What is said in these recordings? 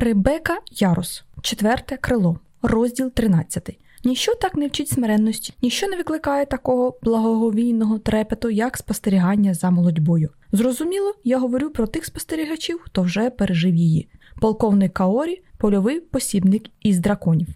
Ребека Ярос, четверте крило, розділ 13. Ніщо так не вчить смиренності, ніщо не викликає такого благоговійного трепету, як спостерігання за молодьбою. Зрозуміло, я говорю про тих спостерігачів, хто вже пережив її. Полковник Каорі, польовий посібник із драконів.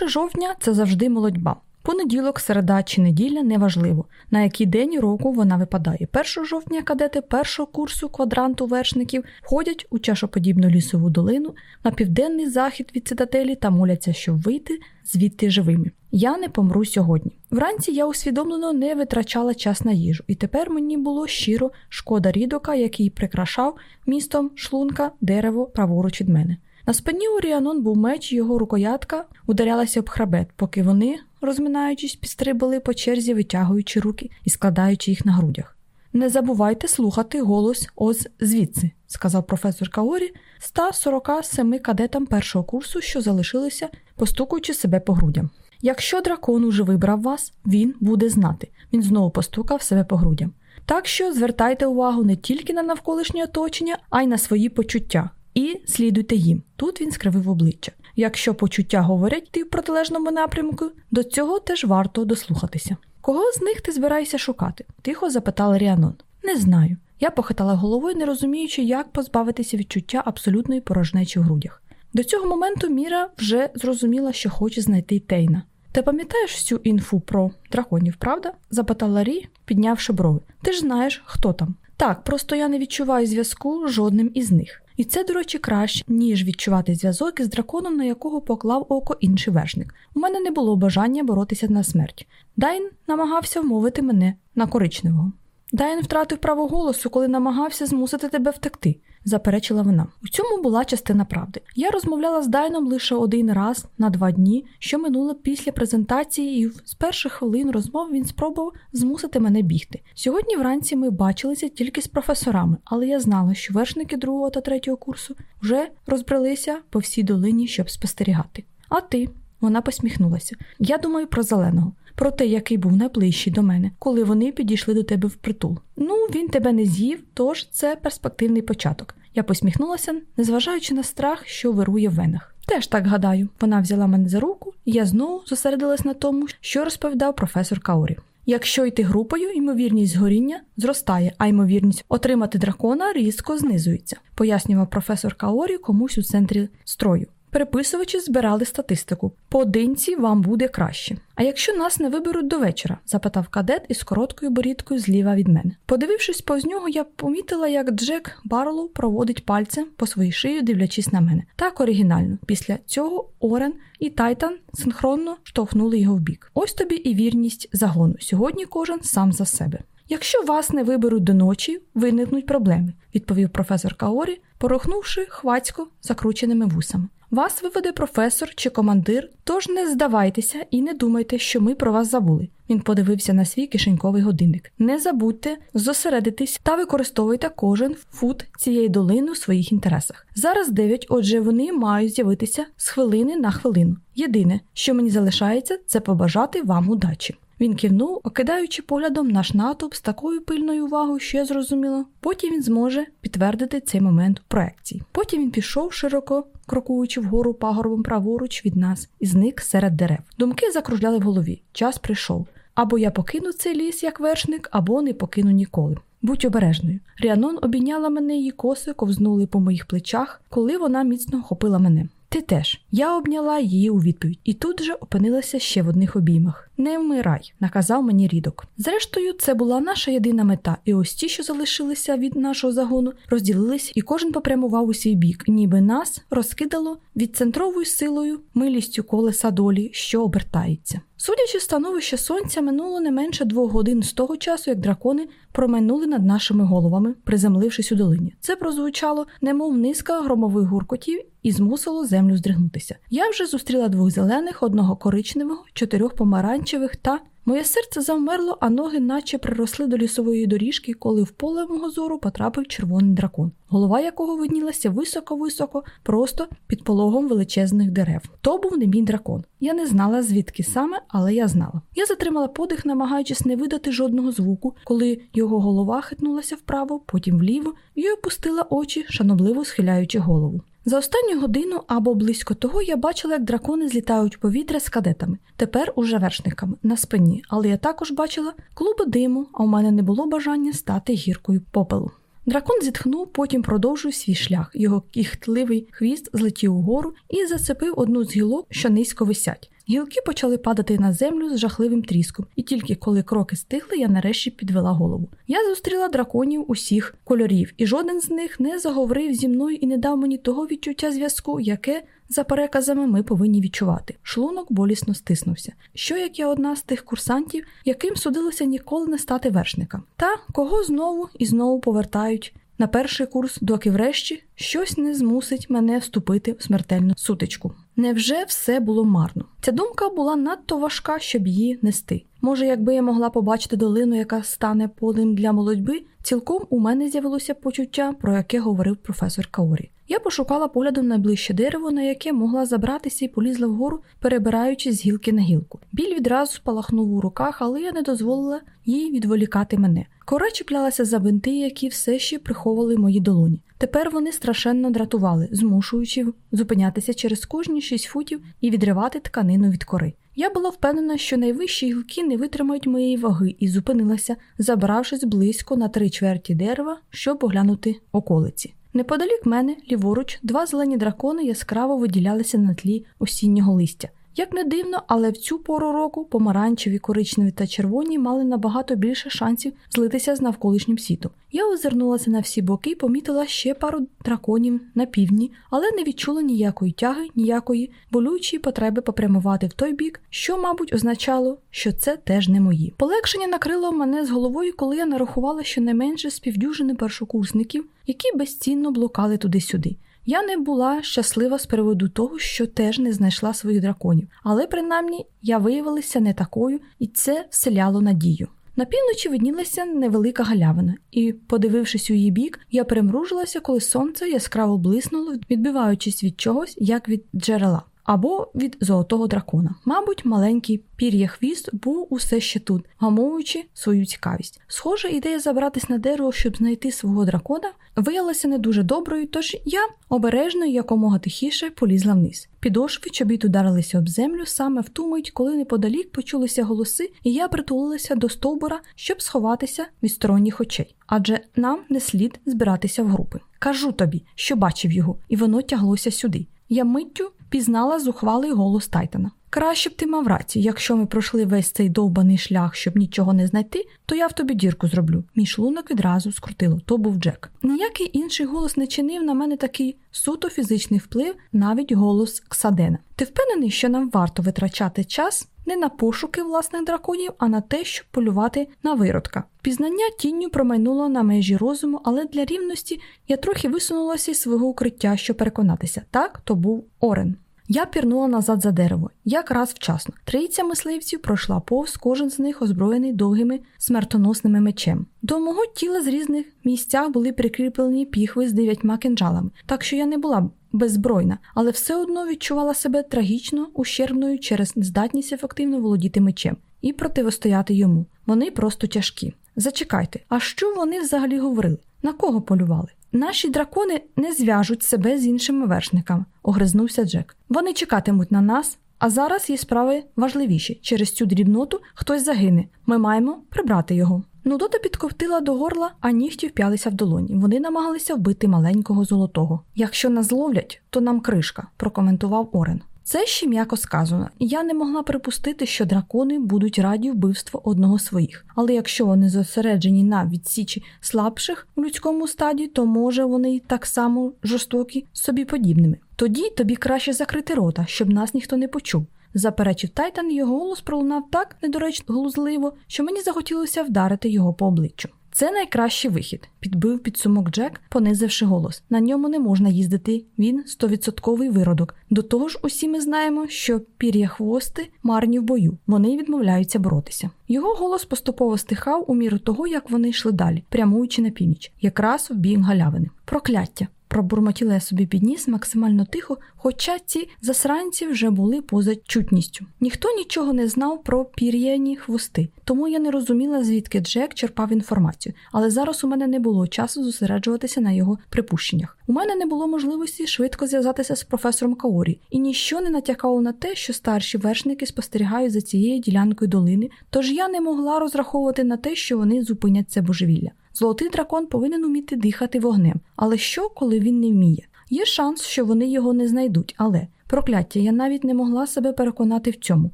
1 жовтня це завжди молодьба. Понеділок, середа чи неділя неважливо, на який день року вона випадає. 1 жовтня кадети першого курсу квадранту вершників входять у чашоподібну лісову долину на південний захід від цитателі та моляться, щоб вийти звідти живими. Я не помру сьогодні. Вранці я усвідомлено не витрачала час на їжу, і тепер мені було щиро шкода рідока, який прикрашав містом шлунка дерево праворуч від мене. На спині у Ріанон був меч, його рукоятка ударялася об хребет, поки вони, розминаючись, підстрибали по черзі, витягуючи руки і складаючи їх на грудях. Не забувайте слухати голос Оз звідси, сказав професор Каорі 147 кадетам першого курсу, що залишилися, постукуючи себе по грудям. Якщо дракон уже вибрав вас, він буде знати. Він знову постукав себе по грудям. Так що звертайте увагу не тільки на навколишнє оточення, а й на свої почуття і слідуйте їм. Тут він скривив обличчя. Якщо почуття говорять йти в протилежному напрямку, до цього теж варто дослухатися. Кого з них ти збираєшся шукати? тихо запитала Ріанон. Не знаю. Я похитала головою, не розуміючи, як позбавитися відчуття абсолютної порожнечі в грудях. До цього моменту Міра вже зрозуміла, що хоче знайти Тейна. Ти пам'ятаєш всю інфу про драконів, правда? запитала Рі, піднявши брови. Ти ж знаєш, хто там. Так, просто я не відчуваю зв'язку з жодним із них. І це, до речі, краще, ніж відчувати зв'язок із драконом, на якого поклав око інший вершник. У мене не було бажання боротися на смерть. Дайн намагався вмовити мене на коричневого. Дайн втратив право голосу, коли намагався змусити тебе втекти, заперечила вона. У цьому була частина правди. Я розмовляла з Дайном лише один раз на два дні, що минуло після презентації, і з перших хвилин розмов він спробував змусити мене бігти. Сьогодні вранці ми бачилися тільки з професорами, але я знала, що вершники другого та третього курсу вже розбралися по всій долині, щоб спостерігати. А ти? Вона посміхнулася. Я думаю про зеленого про те, який був найближчий до мене, коли вони підійшли до тебе впритул. Ну, він тебе не з'їв, тож це перспективний початок. Я посміхнулася, незважаючи на страх, що вирує в венах. Теж так гадаю, вона взяла мене за руку, і я знову зосередилась на тому, що розповідав професор Каурі. Якщо йти групою, ймовірність згоріння зростає, а ймовірність отримати дракона різко знизується, пояснював професор Каорі комусь у центрі строю. Переписувачі збирали статистику. Поодинці вам буде краще. А якщо нас не виберуть до вечора? запитав кадет із короткою борідкою зліва від мене. Подивившись повз нього, я помітила, як Джек Барлоу проводить пальцем по своїй шиї, дивлячись на мене. Так оригінально. Після цього Орен і Тайтан синхронно штовхнули його в бік. Ось тобі і вірність загону. Сьогодні кожен сам за себе. Якщо вас не виберуть до ночі, виникнуть проблеми, відповів професор Каорі, порохнувши хвацько закрученими вусами. Вас виведе професор чи командир, тож не здавайтеся і не думайте, що ми про вас забули. Він подивився на свій кишеньковий годинник. Не забудьте зосередитись та використовуйте кожен фут цієї долини у своїх інтересах. Зараз дев'ять, отже, вони мають з'явитися з хвилини на хвилину. Єдине, що мені залишається, це побажати вам удачі. Він кивнув, окидаючи поглядом наш натовп з такою пильною увагою, що я зрозуміла. Потім він зможе підтвердити цей момент у проекції. Потім він пішов широко, крокуючи вгору пагорбом праворуч від нас, і зник серед дерев. Думки закружляли в голові. Час прийшов. Або я покину цей ліс як вершник, або не покину ніколи. Будь обережною. Ріанон обійняла мене, її коси ковзнули по моїх плечах, коли вона міцно хопила мене. Ти теж. Я обняла її у відповідь, і тут же опинилася ще в одних обіймах. Не вмирай, наказав мені рідок. Зрештою, це була наша єдина мета, і ось ті, що залишилися від нашого загону, розділились, і кожен попрямував у свій бік, ніби нас розкидало відцентровою силою, милістю колеса долі, що обертається. Судячи становище сонця, минуло не менше двох годин з того часу, як дракони промайнули над нашими головами, приземлившись у долині. Це прозвучало, немов низка громових гуркотів і змусило землю здригнутися. Я вже зустріла двох зелених, одного коричневого, чотирьох помаранчевих та Моє серце завмерло, а ноги наче приросли до лісової доріжки, коли в поле мого зору потрапив червоний дракон, голова якого виднілася високо-високо, просто під пологом величезних дерев. То був не мій дракон. Я не знала, звідки саме, але я знала. Я затримала подих, намагаючись не видати жодного звуку, коли його голова хитнулася вправо, потім вліво, і опустила очі, шанобливо схиляючи голову. За останню годину або близько того я бачила, як дракони злітають у повітря з кадетами, тепер уже вершниками на спині, але я також бачила клуби диму, а у мене не було бажання стати гіркою попелу. Дракон зітхнув, потім продовжив свій шлях. Його кіхтливий хвіст злетів угору і зацепив одну з гілок, що низько висять. Гілки почали падати на землю з жахливим тріском, і тільки коли кроки стихли, я нарешті підвела голову. Я зустріла драконів усіх кольорів, і жоден з них не заговорив зі мною і не дав мені того відчуття зв'язку, яке, за переказами, ми повинні відчувати. Шлунок болісно стиснувся. Що як я одна з тих курсантів, яким судилося ніколи не стати вершником, та кого знову і знову повертають на перший курс, доки врешті щось не змусить мене вступити в смертельну сутичку. Невже все було марно? Ця думка була надто важка, щоб її нести. Може, якби я могла побачити долину, яка стане полем для молодьби, цілком у мене з'явилося почуття, про яке говорив професор Каорі. Я пошукала поглядом найближче дерево, на яке могла забратися і полізла вгору, перебираючись з гілки на гілку. Біль відразу спалахнув у руках, але я не дозволила їй відволікати мене. Кора чіплялася за бинти, які все ще приховували мої долоні. Тепер вони страшенно дратували, змушуючи зупинятися через кожні шість футів і відривати тканину від кори. Я була впевнена, що найвищі гілки не витримають моєї ваги, і зупинилася, забравшись близько на три чверті дерева, щоб оглянути околиці. Неподалік мене, ліворуч, два зелені дракони яскраво виділялися на тлі осіннього листя. Як не дивно, але в цю пору року помаранчеві, коричневі та червоні мали набагато більше шансів злитися з навколишнім світом. Я озирнулася на всі боки і помітила ще пару драконів на півдні, але не відчула ніякої тяги, ніякої болючої потреби попрямувати в той бік, що, мабуть, означало, що це теж не мої. Полегшення накрило мене з головою, коли я нарахувала щонайменше з півдюжини першокурсників, які безцінно блукали туди-сюди. Я не була щаслива з приводу того, що теж не знайшла своїх драконів, але принаймні я виявилася не такою, і це вселяло надію. На півночі виднілася невелика галявина, і, подивившись у її бік, я перемружилася, коли сонце яскраво блиснуло, відбиваючись від чогось, як від джерела або від золотого дракона. Мабуть, маленький пір'я хвіст був усе ще тут, гамовуючи свою цікавість. Схоже, ідея забратись на дерево, щоб знайти свого дракона, виявилася не дуже доброю, тож я обережно і якомога тихіше полізла вниз. Підошви чобіт ударилися об землю саме в ту мить, коли неподалік почулися голоси, і я притулилася до стовбура, щоб сховатися від сторонніх очей. Адже нам не слід збиратися в групи. Кажу тобі, що бачив його, і воно тяглося сюди. Я миттю пізнала зухвалий голос Тайтана. Краще б ти мав рацію, якщо ми пройшли весь цей довбаний шлях, щоб нічого не знайти, то я в тобі дірку зроблю. Мій шлунок відразу скрутило, то був Джек. Ніякий інший голос не чинив на мене такий суто фізичний вплив, навіть голос Ксадена. Ти впевнений, що нам варто витрачати час не на пошуки власних драконів, а на те, щоб полювати на виродка. Пізнання тінню промайнуло на межі розуму, але для рівності я трохи висунулася із свого укриття, щоб переконатися. Так, то був Орен. Я пірнула назад за дерево, якраз вчасно. Трійця мисливців пройшла повз, кожен з них озброєний довгими смертоносними мечем. До мого тіла з різних місцях були прикріплені піхви з дев'ятьма кинджалами, так що я не була беззбройна, але все одно відчувала себе трагічно ущербною через нездатність ефективно володіти мечем і противостояти йому. Вони просто тяжкі. Зачекайте, а що вони взагалі говорили? На кого полювали? Наші дракони не зв'яжуть себе з іншими вершниками, огризнувся Джек. Вони чекатимуть на нас, а зараз є справи важливіші. Через цю дрібноту хтось загине. Ми маємо прибрати його. Нудота підковтила до горла, а нігті вп'ялися в долоні. Вони намагалися вбити маленького золотого. Якщо нас зловлять, то нам кришка, прокоментував Орен. Це ще м'яко сказано, я не могла припустити, що дракони будуть раді вбивству одного своїх. Але якщо вони зосереджені на відсічі слабших у людському стаді, то може вони так само жорстокі собі подібними. Тоді тобі краще закрити рота, щоб нас ніхто не почув. Заперечив Тайтан, його голос пролунав так недоречно глузливо, що мені захотілося вдарити його по обличчю. Це найкращий вихід, підбив підсумок Джек, понизивши голос. На ньому не можна їздити. Він стовідсотковий виродок. До того ж, усі ми знаємо, що пір'я хвости марні в бою. Вони відмовляються боротися. Його голос поступово стихав у міру того, як вони йшли далі, прямуючи на північ, якраз в бік галявини. Прокляття. Пробурмотіла я собі підніс максимально тихо, хоча ці засранці вже були поза чутністю. Ніхто нічого не знав про пір'яні хвости, тому я не розуміла, звідки Джек черпав інформацію, але зараз у мене не було часу зосереджуватися на його припущеннях. У мене не було можливості швидко зв'язатися з професором Каорі, і ніщо не натякало на те, що старші вершники спостерігають за цією ділянкою долини, тож я не могла розраховувати на те, що вони зупинять це божевілля. Золотий дракон повинен уміти дихати вогнем, але що, коли він не вміє? Є шанс, що вони його не знайдуть, але прокляття я навіть не могла себе переконати в цьому.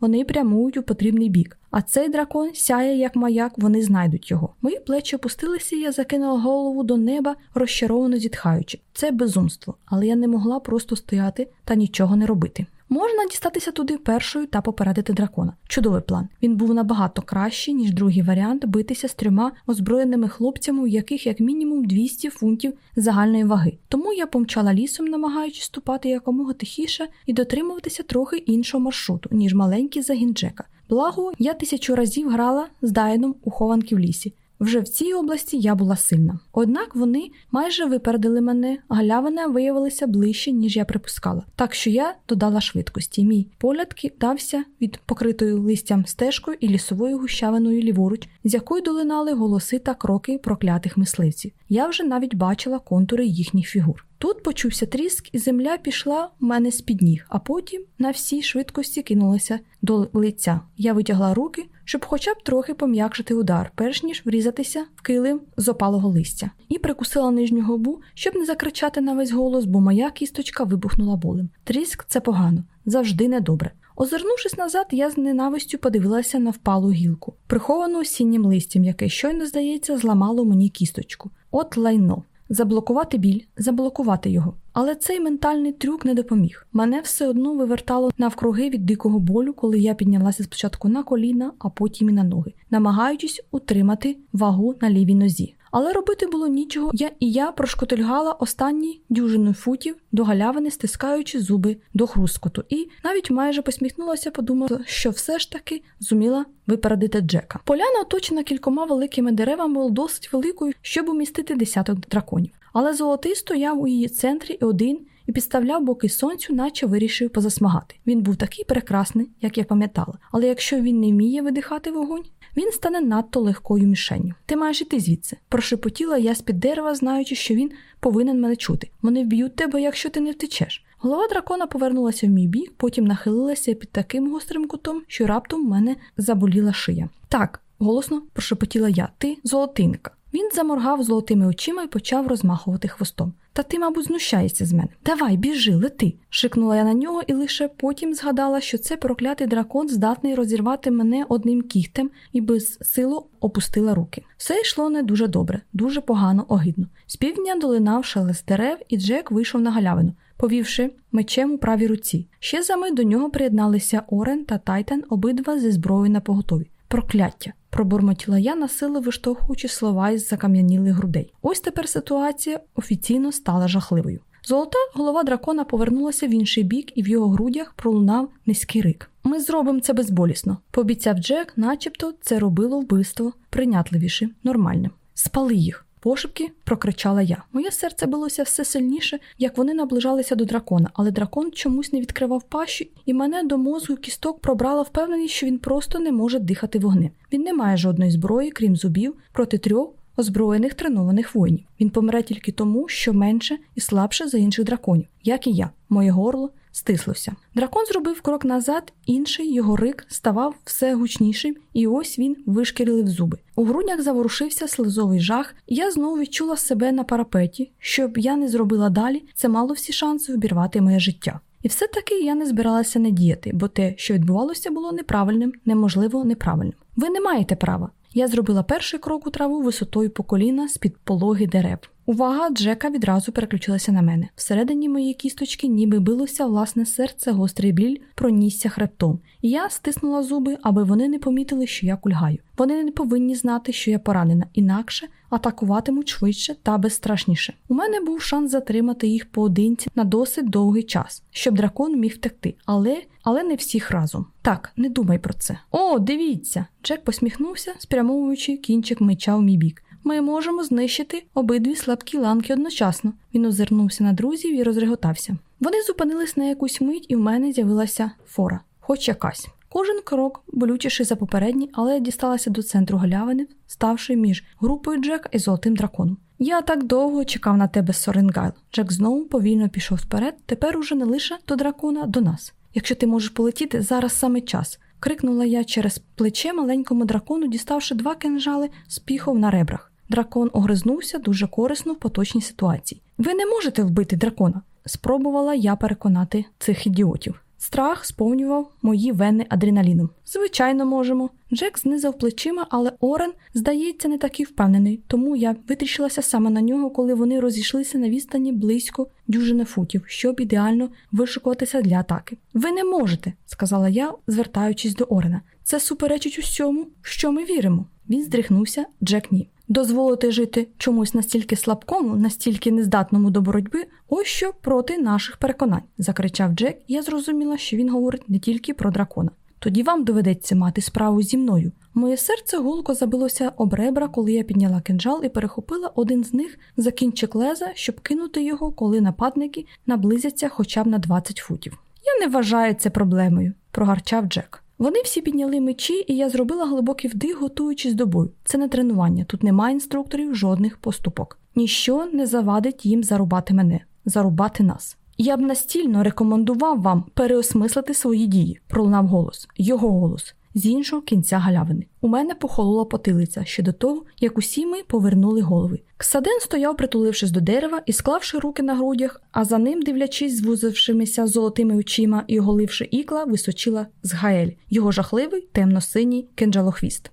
Вони прямують у потрібний бік. А цей дракон сяє як маяк, вони знайдуть його. Мої плечі опустилися, я закинула голову до неба, розчаровано зітхаючи. Це безумство, але я не могла просто стояти та нічого не робити. Можна дістатися туди першою та попередити дракона. Чудовий план. Він був набагато кращий, ніж другий варіант битися з трьома озброєними хлопцями, у яких як мінімум 200 фунтів загальної ваги. Тому я помчала лісом, намагаючись ступати якомога тихіше і дотримуватися трохи іншого маршруту, ніж маленький загін Джека. Благо, я тисячу разів грала з Дайном у хованки в лісі. Вже в цій області я була сильна. Однак вони майже випередили мене, галявини виявилися ближче, ніж я припускала. Так що я додала швидкості. Мій погляд кидався від покритою листям стежкою і лісовою гущавиною ліворуч, з якої долинали голоси та кроки проклятих мисливців. Я вже навіть бачила контури їхніх фігур. Тут почувся тріск, і земля пішла в мене з під ніг, а потім на всій швидкості кинулася до лиця. Я витягла руки, щоб хоча б трохи пом'якшити удар, перш ніж врізатися в килим з опалого листя, і прикусила нижню губу, щоб не закричати на весь голос, бо моя кісточка вибухнула болем. Тріск це погано, завжди недобре. Озирнувшись назад, я з ненавистю подивилася на впалу гілку, приховану осіннім листям, яке щойно, здається, зламало мені кісточку. От лайно. Заблокувати біль, заблокувати його. Але цей ментальний трюк не допоміг. Мене все одно вивертало навкруги від дикого болю, коли я піднялася спочатку на коліна, а потім і на ноги, намагаючись утримати вагу на лівій нозі. Але робити було нічого, я і я прошкотильгала останні дюжину футів до галявини, стискаючи зуби до хрускоту, і навіть майже посміхнулася, подумала, що все ж таки зуміла випередити Джека. Поляна, оточена кількома великими деревами, була досить великою, щоб умістити десяток драконів. Але золотий стояв у її центрі і один і підставляв боки сонцю, наче вирішив позасмагати. Він був такий прекрасний, як я пам'ятала. Але якщо він не вміє видихати вогонь, він стане надто легкою мішенню. Ти маєш іти звідси. Прошепотіла я з під дерева, знаючи, що він повинен мене чути. Вони вб'ють тебе, якщо ти не втечеш. Голова дракона повернулася в мій бік, потім нахилилася під таким гострим кутом, що раптом мене заболіла шия. Так, голосно прошепотіла я, ти золотинка. Він заморгав золотими очима і почав розмахувати хвостом. Та ти, мабуть, знущаєшся з мене. Давай, біжи, лети. шикнула я на нього і лише потім згадала, що це проклятий дракон здатний розірвати мене одним кігтем і без силу опустила руки. Все йшло не дуже добре, дуже погано, огидно. З півдня долинав шелест дерев, і Джек вийшов на галявину, повівши мечем у правій руці. Ще за мить до нього приєдналися Орен та Тайтан, обидва зі зброєю на поготові. Прокляття пробурмотіла я на силу виштовхуючи слова із закам'янілих грудей. Ось тепер ситуація офіційно стала жахливою. Золота голова дракона повернулася в інший бік, і в його грудях пролунав низький рик. Ми зробимо це безболісно, пообіцяв Джек, начебто це робило вбивство прийнятливіше, нормальним. Спали їх. Пошепки прокричала я. Моє серце билося все сильніше, як вони наближалися до дракона, але дракон чомусь не відкривав пащі, і мене до мозку кісток пробрала впевненість, що він просто не може дихати вогнем. Він не має жодної зброї, крім зубів, проти трьох озброєних тренованих воїнів. Він помре тільки тому, що менше і слабше за інших драконів, як і я. Моє горло стислося. Дракон зробив крок назад, інший його рик ставав все гучнішим, і ось він вишкірилив зуби. У груднях заворушився слизовий жах, і я знову відчула себе на парапеті. Щоб я не зробила далі, це мало всі шанси обірвати моє життя. І все-таки я не збиралася не діяти, бо те, що відбувалося, було неправильним, неможливо неправильним. Ви не маєте права. Я зробила перший крок у траву висотою по коліна з під пологи дерев. Увага Джека відразу переключилася на мене. Всередині моєї кісточки ніби билося власне серце, гострий біль пронісся хребтом, я стиснула зуби, аби вони не помітили, що я кульгаю. Вони не повинні знати, що я поранена, інакше атакуватимуть швидше та безстрашніше. У мене був шанс затримати їх поодинці на досить довгий час, щоб дракон міг втекти, але але не всіх разом. Так, не думай про це. О, дивіться! Джек посміхнувся, спрямовуючи кінчик меча в мій бік. ми можемо знищити обидві слабкі ланки одночасно. Він озирнувся на друзів і розреготався. Вони зупинились на якусь мить, і в мене з'явилася фора, хоч якась. Кожен крок болючіший за попередній, але я дісталася до центру галявини, ставши між групою Джека і золотим драконом. Я так довго чекав на тебе, Соренгайл. Джек знову повільно пішов вперед, тепер уже не лише до дракона, до нас. Якщо ти можеш полетіти, зараз саме час. крикнула я через плече маленькому дракону, діставши два кинжали з піхов на ребрах. Дракон огризнувся дуже корисно в поточній ситуації. Ви не можете вбити дракона. Спробувала я переконати цих ідіотів. Страх сповнював мої вени адреналіном. Звичайно, можемо. Джек знизав плечима, але Орен, здається, не такий впевнений, тому я витріщилася саме на нього, коли вони розійшлися на відстані близько дюжини футів, щоб ідеально вишукуватися для атаки. Ви не можете, сказала я, звертаючись до Орена. Це суперечить усьому, що ми віримо. Він здрихнувся, Джек ні. Дозволити жити чомусь настільки слабкому, настільки нездатному до боротьби, ось що проти наших переконань, закричав Джек, і я зрозуміла, що він говорить не тільки про дракона. Тоді вам доведеться мати справу зі мною. Моє серце гулко забилося об ребра, коли я підняла кинджал і перехопила один з них за кінчик леза, щоб кинути його, коли нападники наблизяться хоча б на 20 футів. Я не вважаю це проблемою, прогарчав Джек. Вони всі підняли мечі, і я зробила глибокий вдих, готуючись до бою. Це не тренування, тут немає інструкторів, жодних поступок. Ніщо не завадить їм зарубати мене, зарубати нас. Я б настільно рекомендував вам переосмислити свої дії, пролунав голос, його голос. З іншого кінця галявини. У мене похолола потилиця ще до того, як усі ми повернули голови. Ксаден стояв, притулившись до дерева і склавши руки на грудях, а за ним, дивлячись, звузившимися золотими очима і оголивши ікла, височила згаель, його жахливий темно-синій кинджалохвіст.